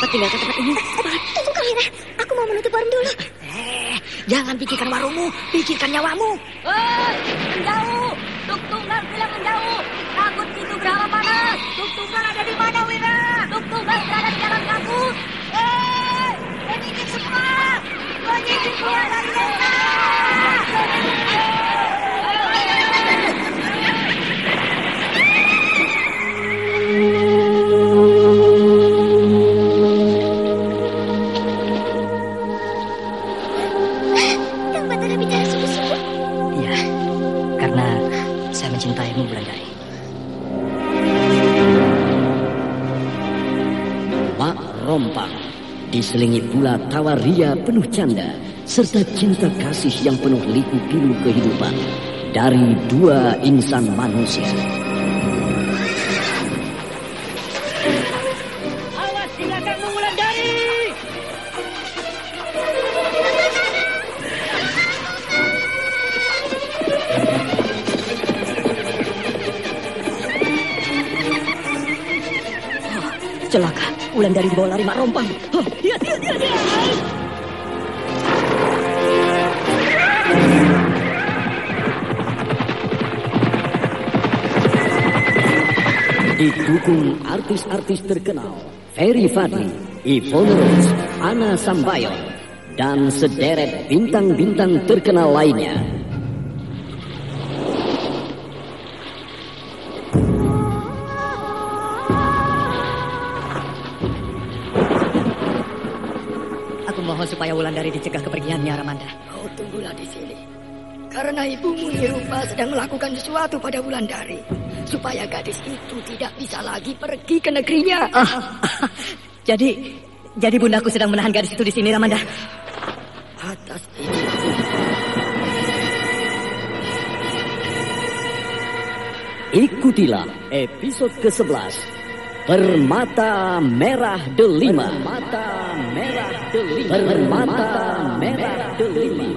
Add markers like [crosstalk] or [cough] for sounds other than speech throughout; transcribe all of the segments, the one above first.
Cepat tinggalkan tempat ini. Cepat, tunggu Kamira. Aku mau menutup warung dulu. Eh, jangan pikirkan warungmu, pikirkan nyawamu. Hei, menjauh! Tuk tunggal bilang menjauh! Takut itu berapa panas! Tuk tunggal ada di mana, Wira? Tuk tunggal berada di dalam kabut! Hei, penyisir semua! Penyisir keluar dari desa! Diselingi pula tawa ria penuh canda serta cinta kasih yang penuh liku pilu kehidupan dari dua insan manusia. Celaka, Wulandari dibawa lari mak rompang. Oh, dia, dia, dia, dia. Didukung artis-artis terkenal Ferry Fadli, Ivone Rose, Ana Sambayon, dan sederet bintang-bintang terkenal lainnya. Wulandari dicegah kepergiannya, Ramanda. Kau tunggulah di sini. Karena ibumu Nirupa sedang melakukan sesuatu pada Wulandari. Supaya gadis itu tidak bisa lagi pergi ke negerinya. Jadi, jadi bundaku sedang menahan gadis itu di sini, Ramanda. Atas izinmu. Ikutilah episode ke-11 Permata Merah Delima Permata Merah Delima Permata Merah Delima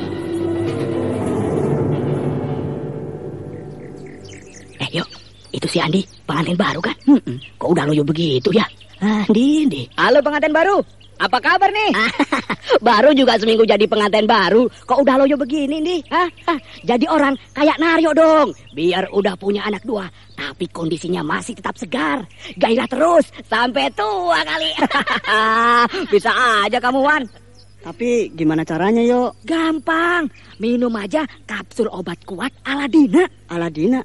Eh, yuk. Itu si Andi, pengantin baru kan? Kok udah loyo begitu ya? Andi, Andi. Halo pengantin baru, apa kabar nih? [laughs] baru juga seminggu jadi pengantin baru. Kok udah loyo begini nih? Hah? Hah? Jadi orang kayak Naryo dong. Biar udah punya anak dua, tapi kondisinya masih tetap segar. Gairah terus sampai tua kali. [laughs] Bisa aja kamu Wan. Tapi gimana caranya yo? Gampang. Minum aja kapsul obat kuat Aladina. Aladina.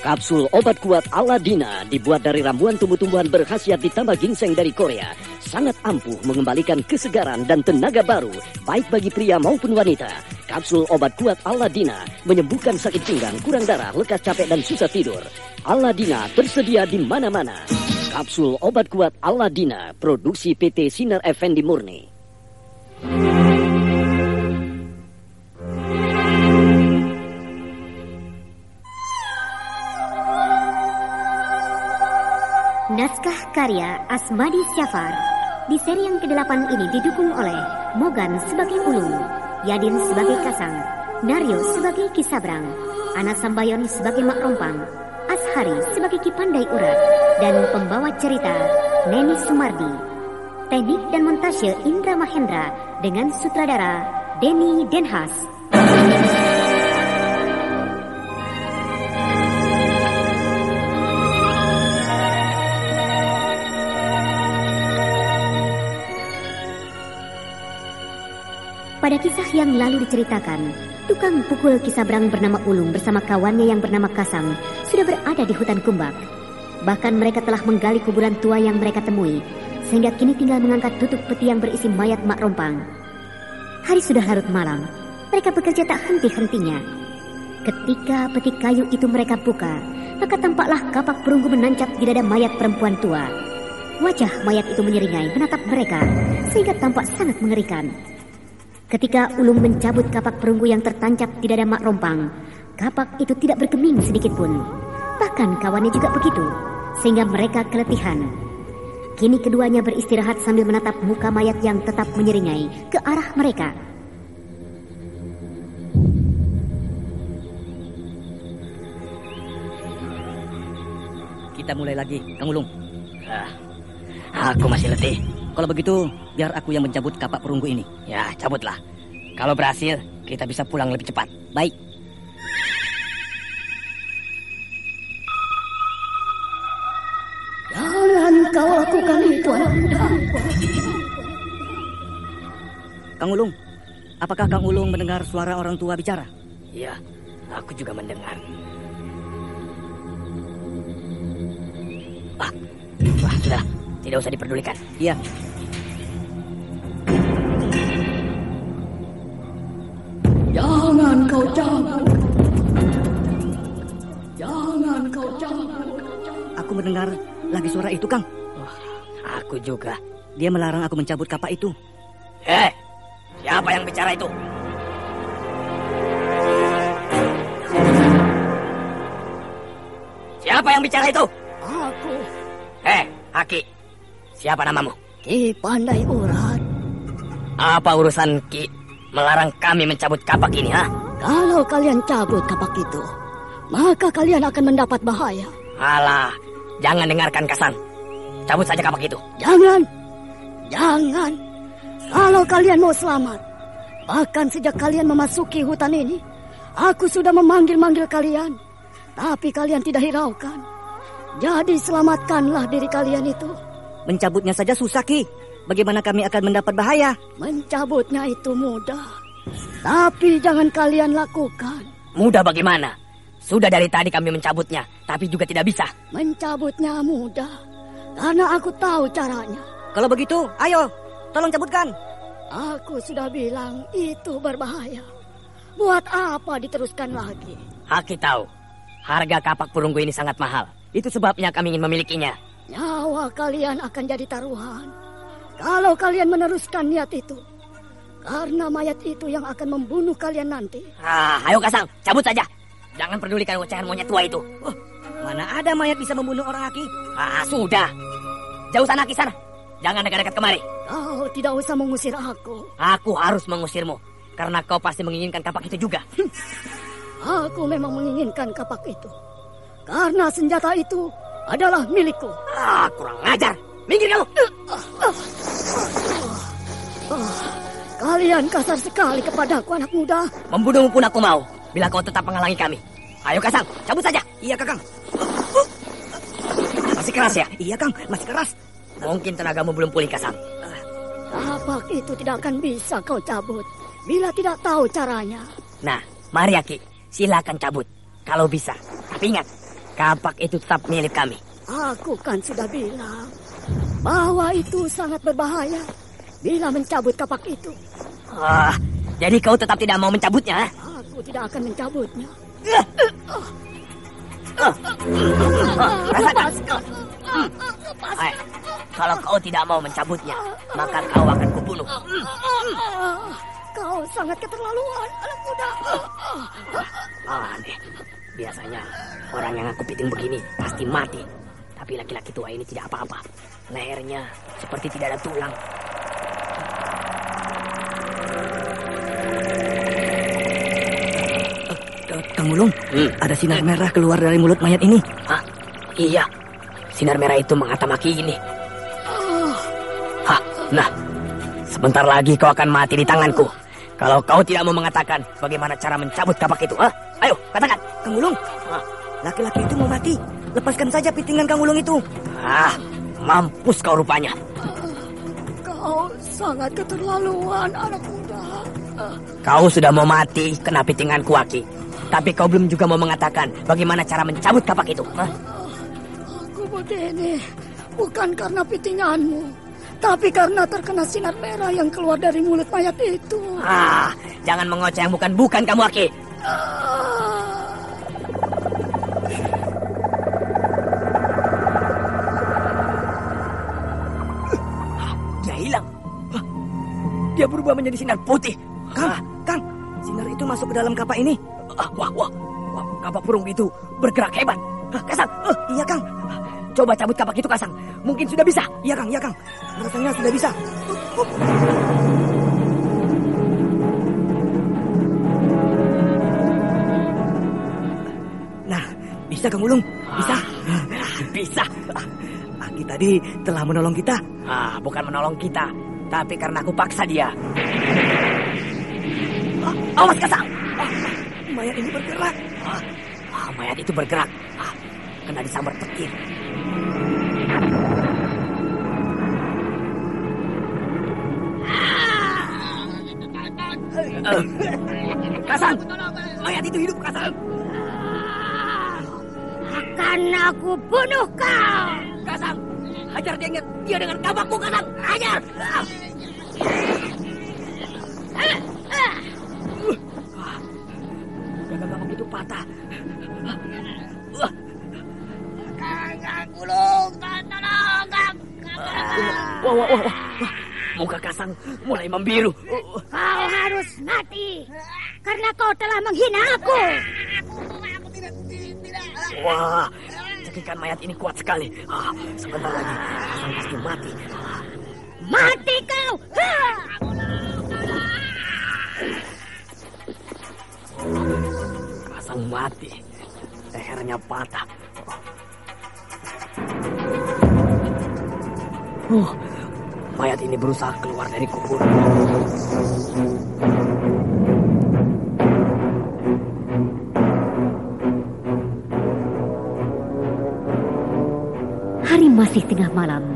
Kapsul obat kuat Aladina dibuat dari ramuan tumbuh-tumbuhan berkhasiat ditambah ginseng dari Korea. Sangat ampuh mengembalikan kesegaran dan tenaga baru, baik bagi pria maupun wanita. Kapsul obat kuat Aladina menyembuhkan sakit pinggang, kurang darah, lekas capek dan susah tidur. Aladina tersedia di mana-mana. Kapsul obat kuat Aladina, produksi PT Sinar Effendi Murni. Naskah karya Asmadi Syafar. Di seri yang ke-8 ini didukung oleh Mogan sebagai Ulung, Yadin sebagai Kasang, Naryo sebagai Kisabrang, Ana Sambayon sebagai Mak Rompang, Ashari sebagai Kipandai Urat, dan pembawa cerita Neni Sumardi. Teknik dan montase Indra Mahendra dengan sutradara Denny Denhas. Pada kisah yang lalu diceritakan, tukang pukul Kisabrang bernama Ulung bersama kawannya yang bernama Kasang sudah berada di hutan Kumbak. Bahkan mereka telah menggali kuburan tua yang mereka temui, sehingga kini tinggal mengangkat tutup peti yang berisi mayat Mak Rompang. Hari sudah larut malam, mereka bekerja tak henti-hentinya. Ketika peti kayu itu mereka buka, maka tampaklah kapak perunggu menancap di dada mayat perempuan tua. Wajah mayat itu menyeringai menatap mereka, sehingga tampak sangat mengerikan. Ketika Ulung mencabut kapak perunggu yang tertancap di dada Mak Rompang, kapak itu tidak bergeming sedikit pun. Bahkan kawannya juga begitu, sehingga mereka keletihan. Kini keduanya beristirahat sambil menatap muka mayat yang tetap menyeringai ke arah mereka. Kita mulai lagi, Kang Ulung. Ah, aku masih letih. Kalau begitu, biar aku yang mencabut kapak perunggu ini. Ya, cabutlah. Kalau berhasil, kita bisa pulang lebih cepat. Baik. Jangan kau lakukan itu, anak muda. Kang Ulung, apakah Kang Ulung mendengar suara orang tua bicara? Iya, aku juga mendengar. Ah, wah sudah, tidak usah diperdulikan. Iya. Kau cabut. Jangan kau cabut. Aku mendengar lagi suara itu, Kang. Aku juga. Dia melarang aku mencabut kapak itu. Eh, siapa yang bicara itu? Siapa yang bicara itu? Aku, Eh, Aki. Siapa namamu? Ki Pandai Urat. Apa urusan Ki melarang kami mencabut kapak ini, ha? Kalau kalian cabut kapak itu, maka kalian akan mendapat bahaya. Alah, jangan dengarkan Kasang. Cabut saja kapak itu. Jangan, jangan. Kalau kalian mau selamat, bahkan sejak kalian memasuki hutan ini, aku sudah memanggil-manggil kalian, tapi kalian tidak hiraukan. Jadi selamatkanlah diri kalian itu. Mencabutnya saja susah, Ki. Bagaimana kami akan mendapat bahaya? Mencabutnya itu mudah, tapi jangan kalian lakukan. Mudah bagaimana? Sudah dari tadi kami mencabutnya, tapi juga tidak bisa. Mencabutnya mudah, karena aku tahu caranya. Kalau begitu, ayo, tolong cabutkan. Aku sudah bilang itu berbahaya. Buat apa diteruskan lagi? Aki tahu, harga kapak perunggu ini sangat mahal. Itu sebabnya kami ingin memilikinya. Nyawa kalian akan jadi taruhan. Kalau kalian meneruskan niat itu. Karena mayat itu yang akan membunuh kalian nanti. Ah, ayo Kasang, cabut saja. Jangan pedulikan ocehan monyet tua itu. Oh, mana ada mayat bisa membunuh orang, Aki? Ah, sudah. Jauh sana, Ki sana. Jangan dekat-dekat kemari. Kau tidak usah mengusir aku. Aku harus mengusirmu. Karena kau pasti menginginkan kapak itu juga. Aku memang menginginkan kapak itu. Karena senjata itu adalah milikku. Ah, kurang ajar. Minggir kamu. Kalian kasar sekali kepadaku anak muda. Membunuhmu pun aku mau. Bila kau tetap menghalangi kami. Ayo Kasang, cabut saja. Iya, Kakang. Masih keras ya? Iya, Kang, masih keras. Mungkin tenagamu belum pulih Kasang. Kapak itu tidak akan bisa kau cabut. Bila tidak tahu caranya. Nah, mari Aki. Silakan cabut. Kalau bisa. Tapi ingat, kapak itu tetap milik kami. Aku kan sudah bilang bahwa itu sangat berbahaya bila mencabut kapak itu. Ah, jadi kau tetap tidak mau mencabutnya? eh? Aku tidak akan mencabutnya. Rasakan. Hai, kalau kau tidak mau mencabutnya, maka kau akan kubunuh. Kau sangat keterlaluan, anak muda. Ah, aneh. Biasanya orang yang aku piting begini pasti mati. Tapi laki-laki tua ini tidak apa-apa. Lehernya seperti tidak ada tulang. Kang Mulung, Hmm. ada sinar merah keluar dari mulut mayat ini. Hah? Iya. Sinar merah itu mengatamaki ini. Hah, nah. Sebentar lagi kau akan mati di tanganku. Kalau kau tidak mau mengatakan bagaimana cara mencabut kapak itu, hah? Ayo, katakan. Kang Mulung, Hah? laki-laki itu mau mati. Lepaskan saja pitingan Kang Mulung itu. Ah, mampus kau rupanya. Kau sangat keterlaluan, anak muda. Kau sudah mau mati kena pitinganku, Aki. Tapi kau belum juga mau mengatakan bagaimana cara mencabut kapak itu. Hah? Aku begini bukan karena pitinganmu, tapi karena terkena sinar merah yang keluar dari mulut mayat itu. Ah, jangan mengoceh yang bukan-bukan kamu, Aki. Ah. Dia hilang. Dia berubah menjadi sinar putih. Kang, Ah, Kang, sinar itu masuk ke dalam kapak ini. Ah, wah, wah, wah, kapak burung itu bergerak hebat. Hah, Kasang, Eh, iya Kang, coba cabut kapak itu, Kasang. Mungkin sudah bisa. iya Kang, iya Kang. Rasanya sudah bisa. Nah, bisa Kang Mulung, bisa. Bisa. Aki tadi telah menolong kita. Ah, bukan menolong kita, tapi karena aku paksa dia. Ah, awas, Kasang. Mayat ini bergerak. Ah, ah, mayat itu bergerak. Ah, kena disambar petir. Eh, Kasang, mayat itu hidup, Kasang. Akan aku bunuh kau. Kasang, hajar dia, dia dengan kabakku, Kasang. Hajar. Ah. Gagal kabak itu patah. Wah, Wah, wah, wah, wah. Muka Kasang mulai membiru. Kau harus mati karena kau telah menghina aku. Wah, cekikan mayat ini kuat sekali. Ah, sebentar lagi Kasang pasti mati. Mati kau. Ha! Kasang mati. Lehernya patah. Oh, mayat ini berusaha keluar dari kubur. Hari masih tengah malam.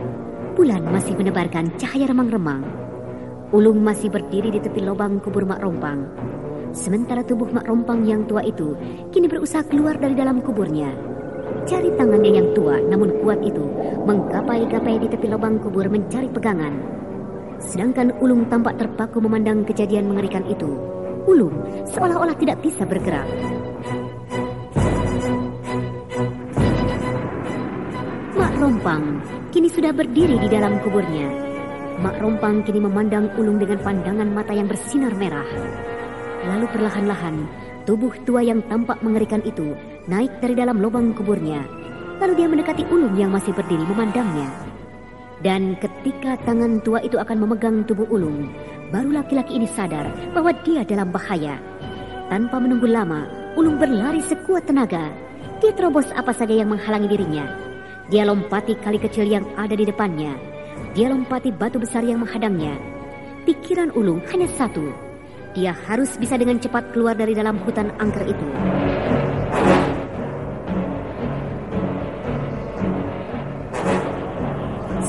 Bulan masih menebarkan cahaya remang-remang. Ulung masih berdiri di tepi lubang kubur Mak Rompang. Sementara tubuh Mak Rompang yang tua itu kini berusaha keluar dari dalam kuburnya. Jari tangannya yang tua namun kuat itu menggapai-gapai di tepi lubang kubur mencari pegangan. Sedangkan Ulung tampak terpaku memandang kejadian mengerikan itu. Ulung seolah-olah tidak bisa bergerak. Mak Rompang kini sudah berdiri di dalam kuburnya. Mak Rompang kini memandang Ulung dengan pandangan mata yang bersinar merah. Lalu perlahan-lahan, tubuh tua yang tampak mengerikan itu naik dari dalam lubang kuburnya. Lalu dia mendekati Ulung yang masih berdiri memandangnya. Dan ketika tangan tua itu akan memegang tubuh Ulung, baru laki-laki ini sadar bahwa dia dalam bahaya. Tanpa menunggu lama, Ulung berlari sekuat tenaga. Dia terobos apa saja yang menghalangi dirinya. Dia lompati kali kecil yang ada di depannya. Dia lompati batu besar yang menghadangnya. Pikiran Ulung hanya satu. Dia harus bisa dengan cepat keluar dari dalam hutan angker itu.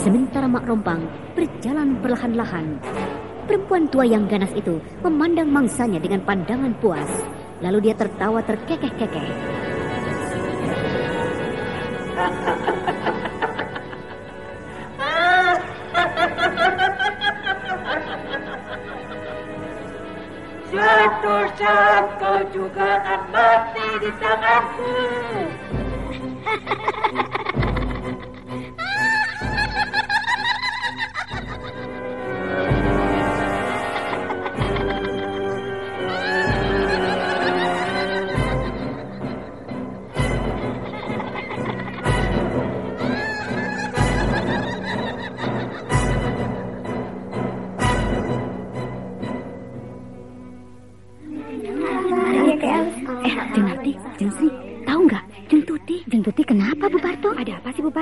Sementara Mak Rompang berjalan perlahan-lahan. Perempuan tua yang ganas itu memandang mangsanya dengan pandangan puas. Lalu dia tertawa terkekeh-kekeh. [laughs] Saat kau juga akan mati di tanganku. [laughs]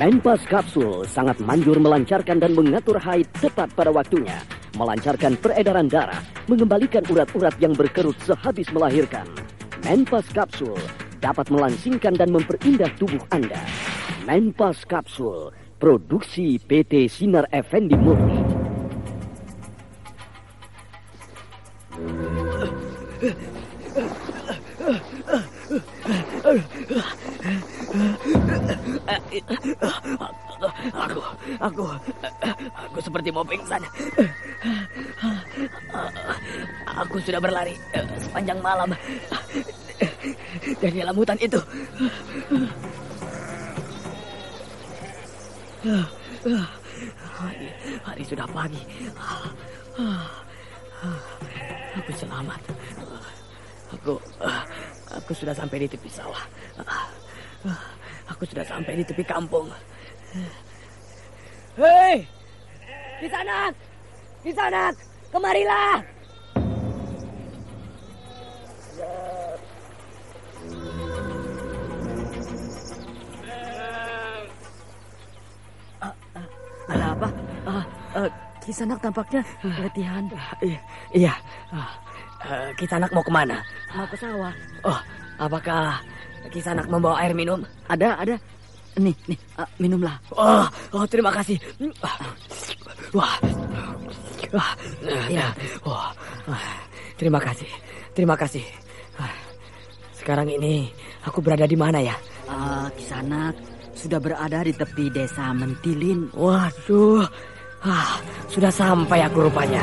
Menpas Kapsul sangat manjur melancarkan dan mengatur haid tepat pada waktunya, melancarkan peredaran darah, mengembalikan urat-urat yang berkerut sehabis melahirkan. Menpas Kapsul dapat melangsingkan dan memperindah tubuh Anda. Menpas Kapsul, produksi PT Sinar Effendi Murni. [laughs] Aku, aku, aku seperti mau pingsan. Aku sudah berlari eh, sepanjang malam dari dalam hutan itu. Hari, hari sudah pagi. Aku selamat. Aku, aku sudah sampai di tepi sawah. Aku sudah sampai di tepi kampung. Hei! Di sana! Di sana! Kemarilah! Ada apa? Ah, ah, Kisanak tampaknya latihan. Iya, iya. Ah, ah, Kisanak mau ke mana? Mau ke sawah. Oh, apakah Kisanak membawa air minum? Ada, ada. Nih, nih, ah, minumlah. Oh, oh, terima kasih. Ah, Wah, wah, ya, wah, ah, terima kasih, terima kasih. Sekarang ini aku berada di mana ya? Ah, Kisanak sudah berada di tepi desa Mentilin. Waduh, ah, sudah sampai aku rupanya.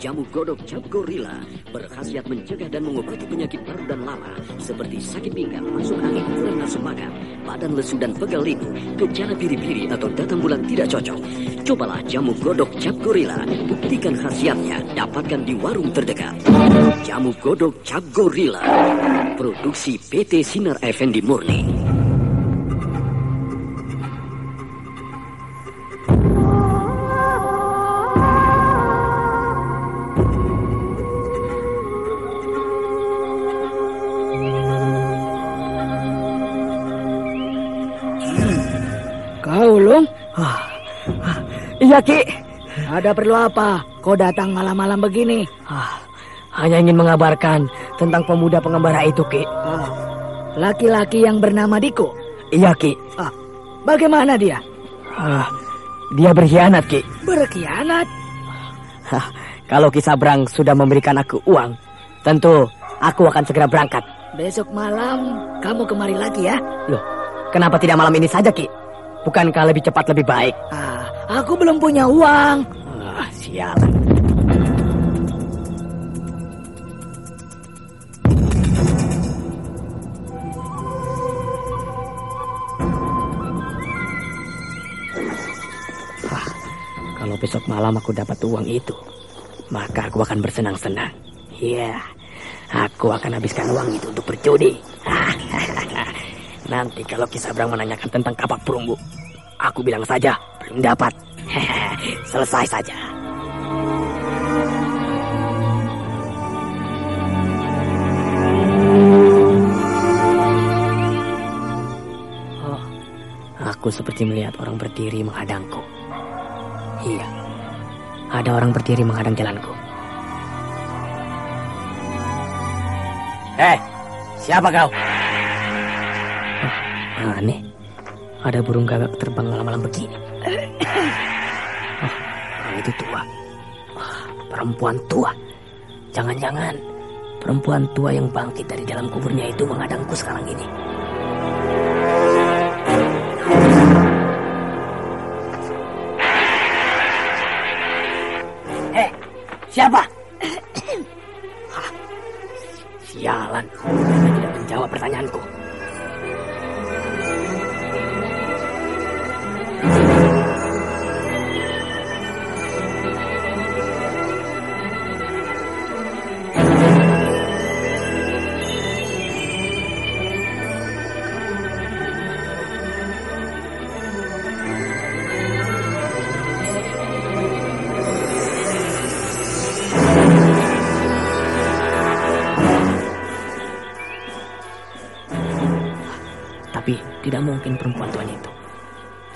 Jamu godok cap gorila berkhasiat mencegah dan mengobati penyakit paru dan lama seperti sakit pinggang, masuk angin, kurang nafsu makan, badan lesu dan pegal linu, gejala biri-biri atau datang bulan tidak cocok. Cobalah jamu godok cap gorila. Buktikan khasiatnya, dapatkan di warung terdekat. Jamu godok cap gorila. Produksi PT Sinar Effendi Murni. Iya, Ki. Ada perlu apa? Kau datang malam-malam begini? hanya ingin mengabarkan tentang pemuda pengembara itu, Ki. Laki-laki yang bernama Diko? Iya, Ki. bagaimana dia? dia berkhianat, Ki. Berkhianat? kalau Kisah Brang sudah memberikan aku uang, tentu aku akan segera berangkat. Besok malam kamu kemari lagi ya? Loh, kenapa tidak malam ini saja, Ki? Bukankah lebih cepat lebih baik? Ah, aku belum punya uang. Ah. Ah, kalau besok malam aku dapat uang itu, maka aku akan bersenang-senang. Iya, aku akan habiskan uang itu untuk berjudi. [laughs] Nanti kalau kisah Brang menanyakan tentang kapak perunggu, aku bilang saja dapat. [laughs] Selesai saja. Oh, aku seperti melihat orang berdiri menghadangku. Iya, ada orang berdiri menghadang jalanku. Eh, siapa kau? Oh, aneh. Ada burung gagak terbang malam-malam begini. Oh, orang itu tua. Wah, perempuan tua. Jangan-jangan perempuan tua yang bangkit dari dalam kuburnya itu mengadangku sekarang ini. Eh, siapa? Tidak mungkin perempuan tuanya itu.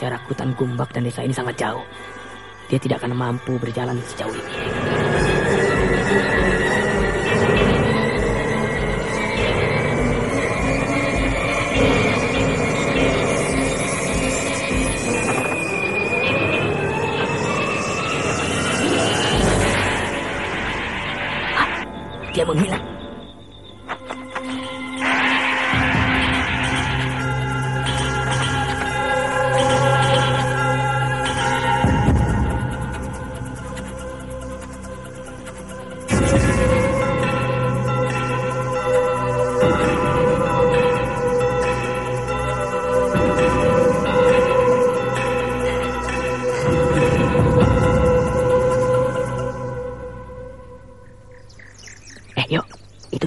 Jarak hutan Gumbak dan desa ini sangat jauh. Dia tidak akan mampu berjalan sejauh ini. Ah, Dia menghilang.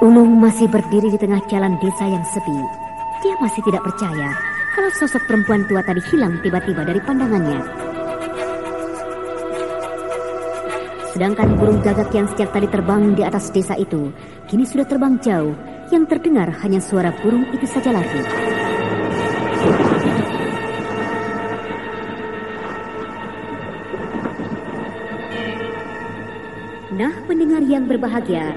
Ulung masih berdiri di tengah jalan desa yang sepi. Dia masih tidak percaya kalau sosok perempuan tua tadi hilang tiba-tiba dari pandangannya. Sedangkan burung gagak yang sejak tadi terbang di atas desa itu, kini sudah terbang jauh. Yang terdengar hanya suara burung itu saja lagi. Nah, pendengar yang berbahagia,